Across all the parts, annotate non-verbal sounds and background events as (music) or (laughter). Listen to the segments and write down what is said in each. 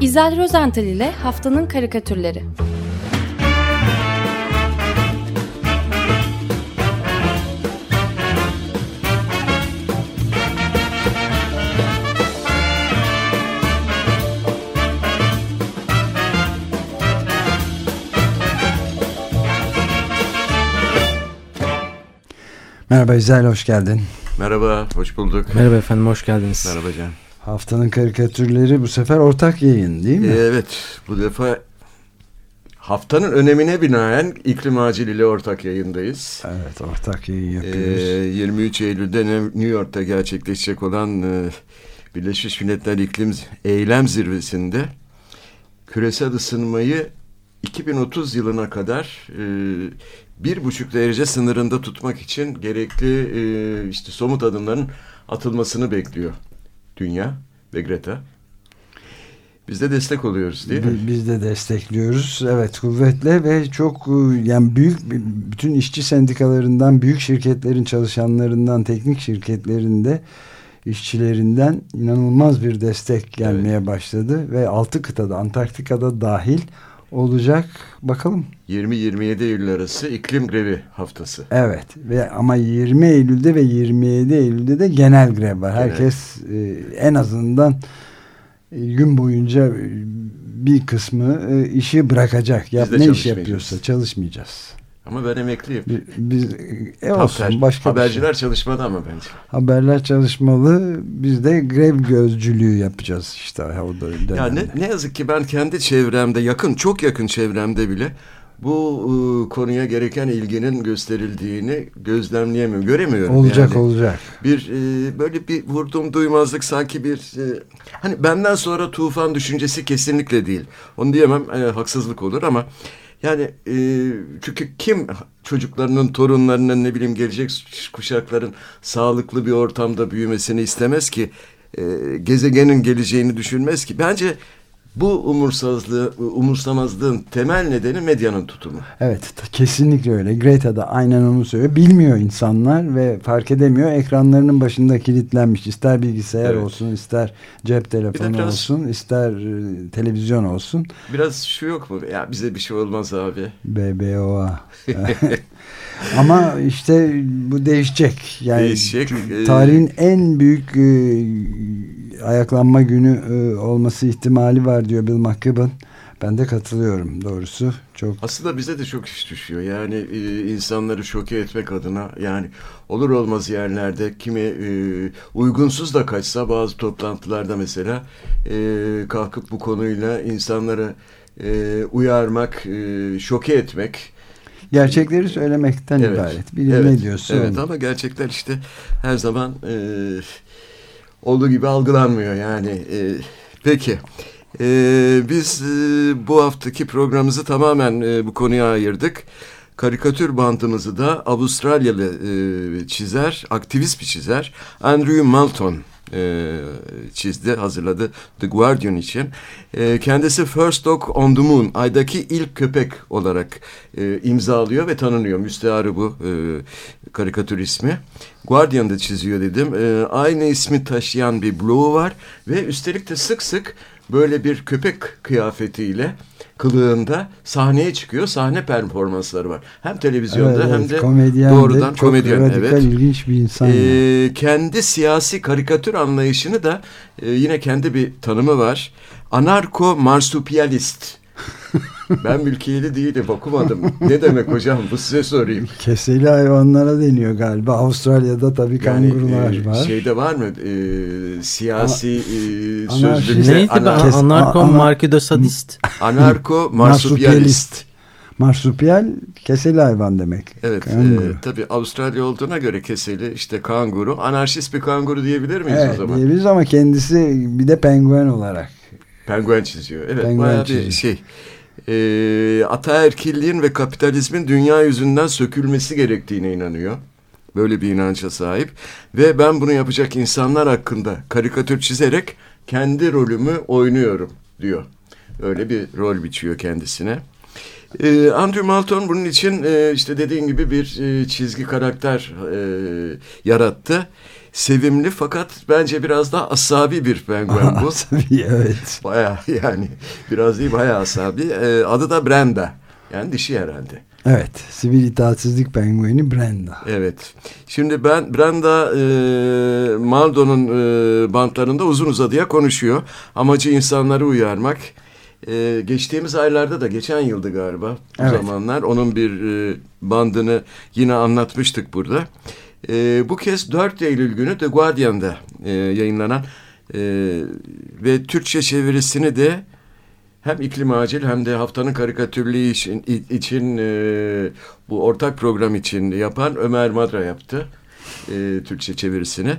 İzel Rozental ile Haftanın Karikatürleri Merhaba İzel, hoş geldin. Merhaba, hoş bulduk. Merhaba efendim, hoş geldiniz. Merhaba Can. Haftanın karikatürleri bu sefer ortak yayın değil mi? Evet, bu defa haftanın önemine binaen iklim acil ile ortak yayındayız. Evet, ortak yayın yapıyoruz. Ee, 23 Eylül'de New York'ta gerçekleşecek olan e, Birleşmiş Milletler İklim Eylem Zirvesi'nde küresel ısınmayı 2030 yılına kadar e, bir buçuk derece sınırında tutmak için gerekli e, işte somut adımların atılmasını bekliyor dünya ve Greta. Biz de destek oluyoruz değil mi? Biz de destekliyoruz. Evet kuvvetle ve çok e, yani büyük bütün işçi sendikalarından, büyük şirketlerin çalışanlarından, teknik şirketlerinde işçilerinden inanılmaz bir destek gelmeye evet. başladı ve altı kıtada Antarktika'da dahil olacak. Bakalım. 20-27 Eylül arası iklim grevi haftası. Evet ve ama 20 Eylül'de ve 27 Eylül'de de genel grev var. Genel. Herkes e, en azından e, gün boyunca e, bir kısmı e, işi bırakacak. Yap, ne iş yapıyorsa çalışmayacağız. Ama ben emekliyim. Biz, e, olsun Haber, başka Haberciler şey. çalışmadı ama bence. Haberler çalışmalı. Biz de grev gözcülüğü yapacağız işte. O ya ne, ne yazık ki ben kendi çevremde yakın çok yakın çevremde bile bu e, konuya gereken ilginin gösterildiğini gözlemleyemiyorum, göremiyorum. Olacak yani. olacak. Bir e, böyle bir vurdum duymazlık sanki bir e, hani benden sonra tufan düşüncesi kesinlikle değil. Onu diyemem e, haksızlık olur ama yani e, çünkü kim çocuklarının, torunlarının ne bileyim gelecek kuşakların sağlıklı bir ortamda büyümesini istemez ki? E, gezegenin geleceğini düşünmez ki. Bence bu umursazlığı, umursamazlığın temel nedeni medyanın tutumu. Evet, kesinlikle öyle. Greta da aynen onu söylüyor. Bilmiyor insanlar ve fark edemiyor. Ekranlarının başında kilitlenmiş. İster bilgisayar evet. olsun, ister cep telefonu biraz, olsun, ister e, televizyon olsun. Biraz şu yok mu? Ya bize bir şey olmaz abi. BBOA. (laughs) Ama işte bu değişecek. Yani değişecek. Tarihin en büyük e, ayaklanma günü e, olması ihtimali var diyor Bill McKibben. Ben de katılıyorum doğrusu. Çok Aslında bize de çok iş düşüyor. Yani e, insanları şoke etmek adına yani olur olmaz yerlerde kimi e, uygunsuz da kaçsa bazı toplantılarda mesela e, kalkıp bu konuyla insanları e, uyarmak, e, şoke etmek gerçekleri söylemekten evet. ibaret. Biri evet. ne diyorsun? Evet ama gerçekler işte her zaman e, olduğu gibi algılanmıyor yani. E, peki. E, biz e, bu haftaki programımızı tamamen e, bu konuya ayırdık. Karikatür bandımızı da Avustralyalı e, çizer, aktivist bir çizer Andrew Malton e, çizdi, hazırladı The Guardian için. E, kendisi First Dog on the Moon, aydaki ilk köpek olarak e, imzalıyor ve tanınıyor. Müstearı bu e, karikatür ismi. Guardian'da çiziyor dedim. E, aynı ismi taşıyan bir bloğu var ve üstelik de sık sık böyle bir köpek kıyafetiyle kılığında sahneye çıkıyor. Sahne performansları var. Hem televizyonda evet, hem de komedyen doğrudan de, komedyen. Çok evet. ilginç bir insan. Ee, kendi siyasi karikatür anlayışını da e, yine kendi bir tanımı var. Anarko marsupiyalist (laughs) ben mülkiyeli değilim okumadım. Ne demek hocam bu size sorayım. Keseli hayvanlara deniyor galiba. Avustralya'da tabii kangurular yani, e, var. Şeyde var mı e, siyasi e, sözlükte? Neydi ana, kes, anarko markido sadist. Anarko marsupiyalist. Marsupiyal keseli hayvan demek. Evet. E, tabii Avustralya olduğuna göre keseli işte kanguru. Anarşist bir kanguru diyebilir miyiz evet, o zaman? diyebiliriz ama kendisi bir de penguen olarak. Penguen çiziyor. Evet penguen bayağı çiziyor. bir şey e, ataerkilliğin ve kapitalizmin dünya yüzünden sökülmesi gerektiğine inanıyor. Böyle bir inanca sahip. Ve ben bunu yapacak insanlar hakkında karikatür çizerek kendi rolümü oynuyorum diyor. Öyle bir rol biçiyor kendisine. Ee, Andrew Malton bunun için e, işte dediğin gibi bir e, çizgi karakter e, yarattı. Sevimli fakat bence biraz daha asabi bir penguen (laughs) bu. asabi evet. Baya yani biraz değil baya asabi. E, adı da Brenda. Yani dişi herhalde. Evet. Sivil itaatsizlik pengueni Brenda. Evet. Şimdi ben Brenda e, Maldo'nun e, bantlarında uzun uzadıya konuşuyor. Amacı insanları uyarmak. E, geçtiğimiz aylarda da geçen yıldı galiba evet. zamanlar. Onun bir e, bandını yine anlatmıştık burada. E, bu kez 4 Eylül günü The Guardian'da e, yayınlanan e, ve Türkçe çevirisini de hem iklim acil hem de haftanın karikatürlüğü için, için e, bu ortak program için yapan Ömer Madra yaptı. E, Türkçe çevirisini.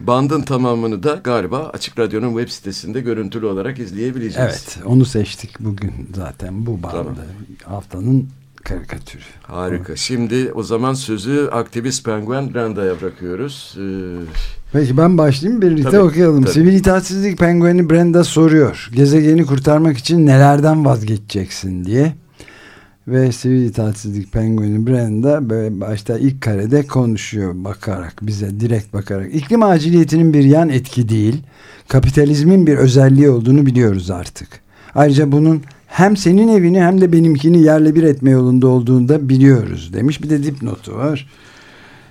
Bandın tamamını da galiba Açık Radyo'nun web sitesinde görüntülü olarak izleyebileceğiz. Evet onu seçtik bugün zaten bu bandı. Tamam. Haftanın karikatürü. Harika. Şimdi o zaman sözü aktivist penguen Branda'ya bırakıyoruz. Ee, Peki ben başlayayım birlikte tabii, okuyalım. Tabii. Sivil itaatsizlik pengueni Brenda soruyor. Gezegeni kurtarmak için nelerden vazgeçeceksin diye. Ve sivil itaatsizlik pengueni Brenda böyle başta ilk karede konuşuyor bakarak bize direkt bakarak. İklim aciliyetinin bir yan etki değil. Kapitalizmin bir özelliği olduğunu biliyoruz artık. Ayrıca bunun hem senin evini hem de benimkini yerle bir etme yolunda olduğunu da biliyoruz demiş. Bir de dipnotu var.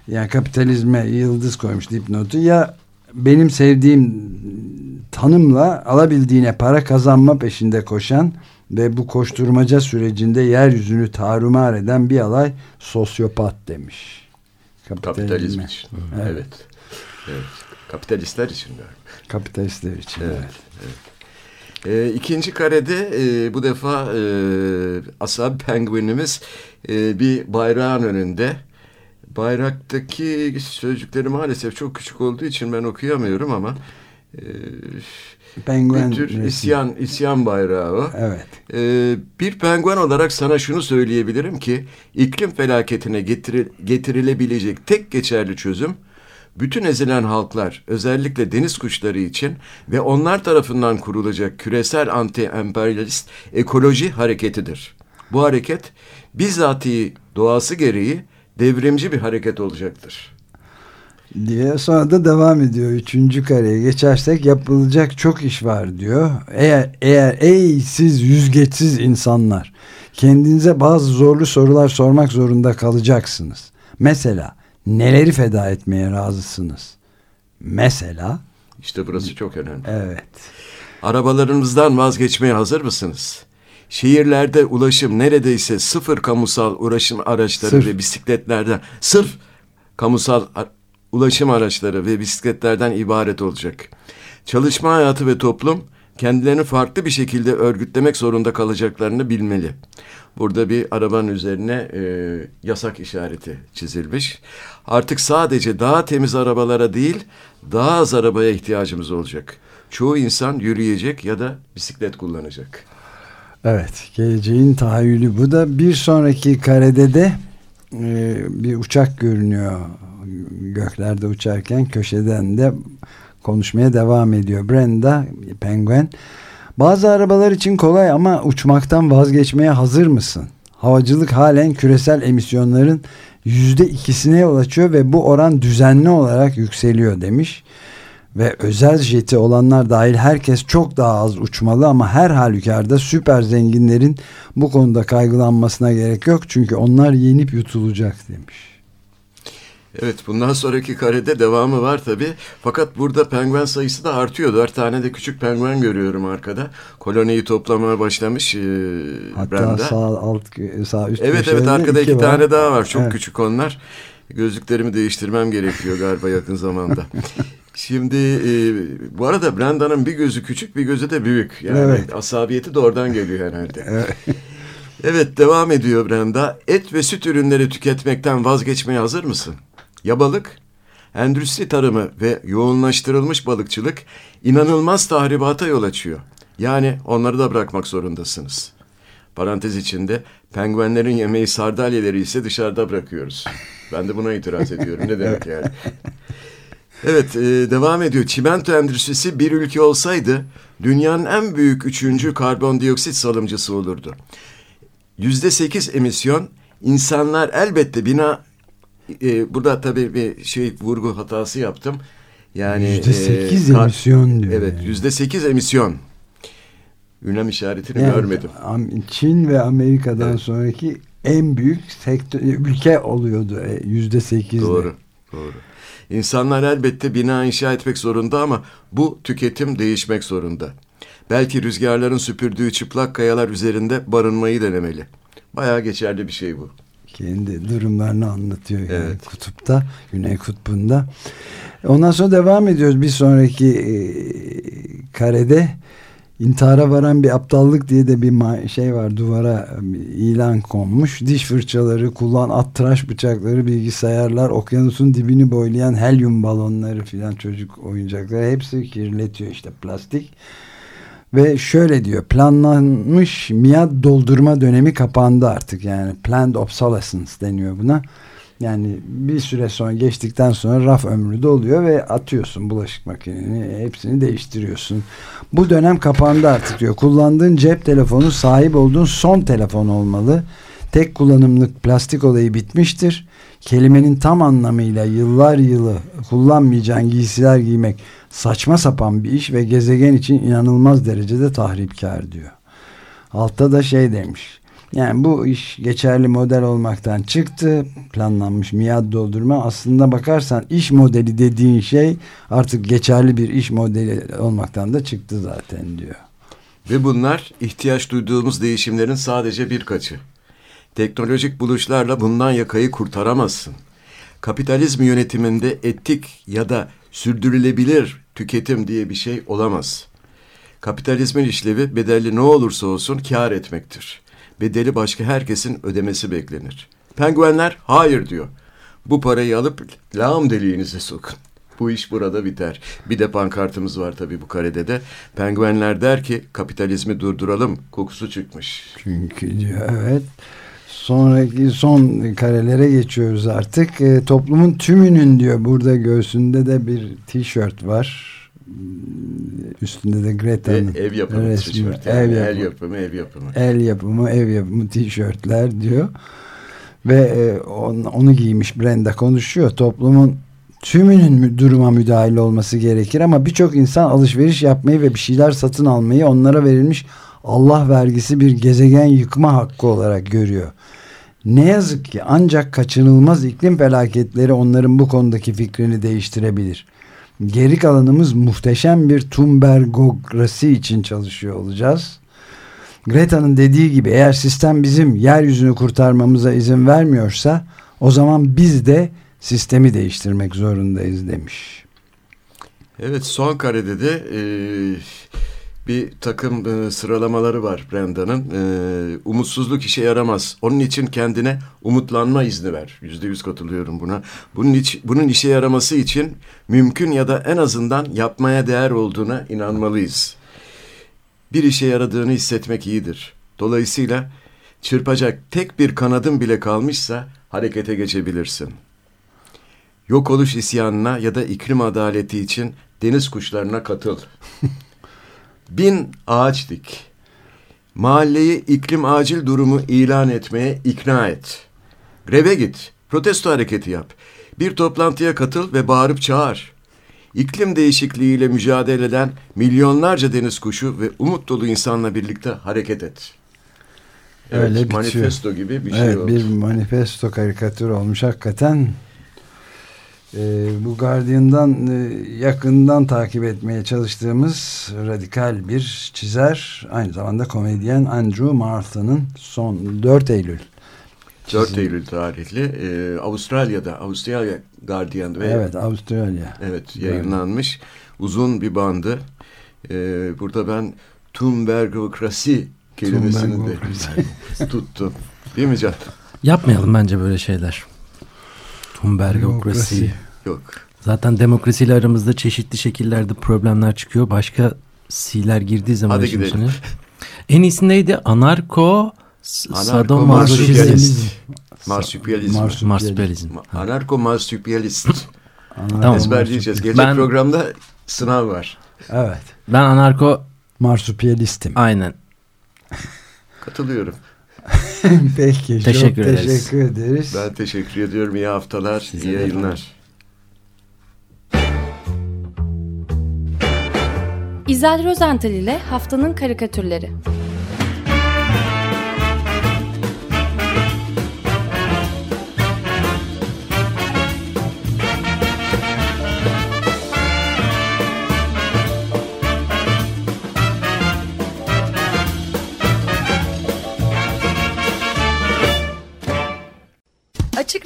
Yani kapitalizme yıldız koymuş dipnotu. Ya benim sevdiğim tanımla alabildiğine para kazanma peşinde koşan ve bu koşturmaca sürecinde yeryüzünü tarumar eden bir alay sosyopat demiş. Kapitalizm için. Evet. evet. evet. Kapitalistler için. Kapitalistler için evet. evet. evet. E, ikinci karede e, bu defa e, asab penguenimiz e, bir bayrağın önünde. Bayraktaki sözcükleri maalesef çok küçük olduğu için ben okuyamıyorum ama e, penguen bir tür resim. isyan, isyan bayrağı o. Evet. E, bir penguen olarak sana şunu söyleyebilirim ki iklim felaketine getiri, getirilebilecek tek geçerli çözüm bütün ezilen halklar özellikle deniz kuşları için ve onlar tarafından kurulacak küresel anti-emperyalist ekoloji hareketidir. Bu hareket bizatihi doğası gereği devrimci bir hareket olacaktır. Diye sonra da devam ediyor. Üçüncü kareye geçersek yapılacak çok iş var diyor. Eğer, eğer ey siz yüzgeçsiz insanlar kendinize bazı zorlu sorular sormak zorunda kalacaksınız. Mesela neleri feda etmeye razısınız? Mesela işte burası çok önemli. Evet. Arabalarınızdan vazgeçmeye hazır mısınız? Şehirlerde ulaşım neredeyse sıfır kamusal ulaşım araçları sırf. ve bisikletlerden sırf kamusal ulaşım araçları ve bisikletlerden ibaret olacak. Çalışma hayatı ve toplum kendilerini farklı bir şekilde örgütlemek zorunda kalacaklarını bilmeli. Burada bir arabanın üzerine e, yasak işareti çizilmiş. Artık sadece daha temiz arabalara değil, daha az arabaya ihtiyacımız olacak. Çoğu insan yürüyecek ya da bisiklet kullanacak. Evet, geleceğin tahayyülü bu da. Bir sonraki karede de e, bir uçak görünüyor. Göklerde uçarken köşeden de konuşmaya devam ediyor. Brenda, penguen. Bazı arabalar için kolay ama uçmaktan vazgeçmeye hazır mısın? Havacılık halen küresel emisyonların yüzde ikisine yol açıyor ve bu oran düzenli olarak yükseliyor demiş. Ve özel jeti olanlar dahil herkes çok daha az uçmalı ama her halükarda süper zenginlerin bu konuda kaygılanmasına gerek yok. Çünkü onlar yenip yutulacak demiş. Evet bundan sonraki karede devamı var tabi. Fakat burada penguen sayısı da artıyor. Dört tane de küçük penguen görüyorum arkada. Koloniyi toplamaya başlamış e, Hatta Brenda. sağ alt sağ üst Evet evet arkada iki, iki tane daha var. Çok evet. küçük onlar. Gözlüklerimi değiştirmem gerekiyor galiba yakın zamanda. (laughs) Şimdi e, bu arada Brenda'nın bir gözü küçük bir gözü de büyük. Yani evet. asabiyeti de oradan geliyor herhalde. (laughs) evet. Evet devam ediyor Brenda. Et ve süt ürünleri tüketmekten vazgeçmeye hazır mısın? Ya balık? Endüstri tarımı ve yoğunlaştırılmış balıkçılık inanılmaz tahribata yol açıyor. Yani onları da bırakmak zorundasınız. Parantez içinde penguenlerin yemeği sardalyeleri ise dışarıda bırakıyoruz. Ben de buna itiraz ediyorum. Ne demek yani? Evet e, devam ediyor. Çimento endüstrisi bir ülke olsaydı dünyanın en büyük üçüncü karbondioksit salımcısı olurdu. Yüzde sekiz emisyon insanlar elbette bina e, burada tabii bir şey vurgu hatası yaptım. Yani yüzde sekiz e, emisyon diyor. Evet yüzde sekiz emisyon. Ünlem işaretini yani, görmedim. Çin ve Amerika'dan evet. sonraki en büyük sektör, ülke oluyordu e, yüzde sekizde. Doğru, doğru. İnsanlar elbette bina inşa etmek zorunda ama bu tüketim değişmek zorunda. Belki rüzgarların süpürdüğü çıplak kayalar üzerinde barınmayı denemeli. Bayağı geçerli bir şey bu. Kendi durumlarını anlatıyor yani evet. kutupta, Güney Kutbu'nda. Ondan sonra devam ediyoruz bir sonraki e, karede intihara varan bir aptallık diye de bir şey var duvara ilan konmuş. Diş fırçaları, kullan at tıraş bıçakları, bilgisayarlar, okyanusun dibini boylayan helyum balonları filan çocuk oyuncakları hepsi kirletiyor işte plastik. Ve şöyle diyor planlanmış miad doldurma dönemi kapandı artık yani planned obsolescence deniyor buna. Yani bir süre sonra geçtikten sonra raf ömrü de oluyor ve atıyorsun bulaşık makineni hepsini değiştiriyorsun. Bu dönem kapandı artık diyor. Kullandığın cep telefonu sahip olduğun son telefon olmalı. Tek kullanımlık plastik olayı bitmiştir. Kelimenin tam anlamıyla yıllar yılı kullanmayacağın giysiler giymek saçma sapan bir iş ve gezegen için inanılmaz derecede tahripkar diyor. Altta da şey demiş yani bu iş geçerli model olmaktan çıktı. Planlanmış miad doldurma. Aslında bakarsan iş modeli dediğin şey artık geçerli bir iş modeli olmaktan da çıktı zaten diyor. Ve bunlar ihtiyaç duyduğumuz değişimlerin sadece birkaçı. Teknolojik buluşlarla bundan yakayı kurtaramazsın. Kapitalizm yönetiminde etik ya da sürdürülebilir tüketim diye bir şey olamaz. Kapitalizmin işlevi bedelli ne olursa olsun kar etmektir bedeli başka herkesin ödemesi beklenir. Penguenler hayır diyor. Bu parayı alıp lağım deliğinize sokun. Bu iş burada biter. Bir de pankartımız var tabii bu karede de. Penguenler der ki kapitalizmi durduralım kokusu çıkmış. Çünkü evet. Sonraki son karelere geçiyoruz artık. E, toplumun tümünün diyor burada göğsünde de bir tişört var üstünde de Greta'nın ev yapımı resmi, tişört yani. ev yapımı, el yapımı ev yapımı el yapımı ev yapımı tişörtler diyor ve e, on, onu giymiş Brenda konuşuyor toplumun tümünün duruma müdahil olması gerekir ama birçok insan alışveriş yapmayı ve bir şeyler satın almayı onlara verilmiş Allah vergisi bir gezegen yıkma hakkı olarak görüyor. Ne yazık ki ancak kaçınılmaz iklim felaketleri onların bu konudaki fikrini değiştirebilir. Geri kalanımız muhteşem bir tumbergokrasi için çalışıyor olacağız. Greta'nın dediği gibi eğer sistem bizim yeryüzünü kurtarmamıza izin vermiyorsa o zaman biz de sistemi değiştirmek zorundayız demiş. Evet son karede de e, bir takım e, sıralamaları var Brenda'nın. E, umutsuzluk işe yaramaz. Onun için kendine umutlanma izni ver. Yüzde yüz katılıyorum buna. Bunun, iç, bunun işe yaraması için mümkün ya da en azından yapmaya değer olduğuna inanmalıyız. Bir işe yaradığını hissetmek iyidir. Dolayısıyla çırpacak tek bir kanadın bile kalmışsa harekete geçebilirsin. Yok oluş isyanına ya da iklim adaleti için deniz kuşlarına katıl. (laughs) bin ağaç dik. Mahalleyi iklim acil durumu ilan etmeye ikna et. Greve git, protesto hareketi yap. Bir toplantıya katıl ve bağırıp çağır. İklim değişikliğiyle mücadele eden milyonlarca deniz kuşu ve umut dolu insanla birlikte hareket et. Evet, Öyle manifesto gibi bir şey evet, oldu. Bir manifesto karikatür olmuş hakikaten. E, bu Guardian'dan e, yakından takip etmeye çalıştığımız radikal bir çizer aynı zamanda komedyen Andrew Martha'nın son 4 Eylül 4 Eylül tarihli e, Avustralya'da Avustralya Guardian ve evet Avustralya. Evet yayınlanmış. Uzun bir bandı. E, burada ben Tumbergokrasi kelimesini de (laughs) tuttum. Değil mi Can? Yapmayalım bence böyle şeyler. Tumbergokrasi. Yok. Zaten demokrasiyle aramızda çeşitli şekillerde problemler çıkıyor. Başka siler girdiği zaman Hadi gidelim. Içine. En iyisi neydi? Anarko sadomasochizm. Marsupiyalizm. Marsupiyalizm. Anarko marsupiyalist. tamam. Ezberleyeceğiz. Gelecek ben, programda sınav var. Evet. Ben anarko marsupiyalistim. Aynen. Katılıyorum. (laughs) Peki. Teşekkür ederiz. Teşekkür ederiz. Ben teşekkür ediyorum. İyi haftalar, Size iyi yayınlar. İzel Rozental ile Haftanın Karikatürleri.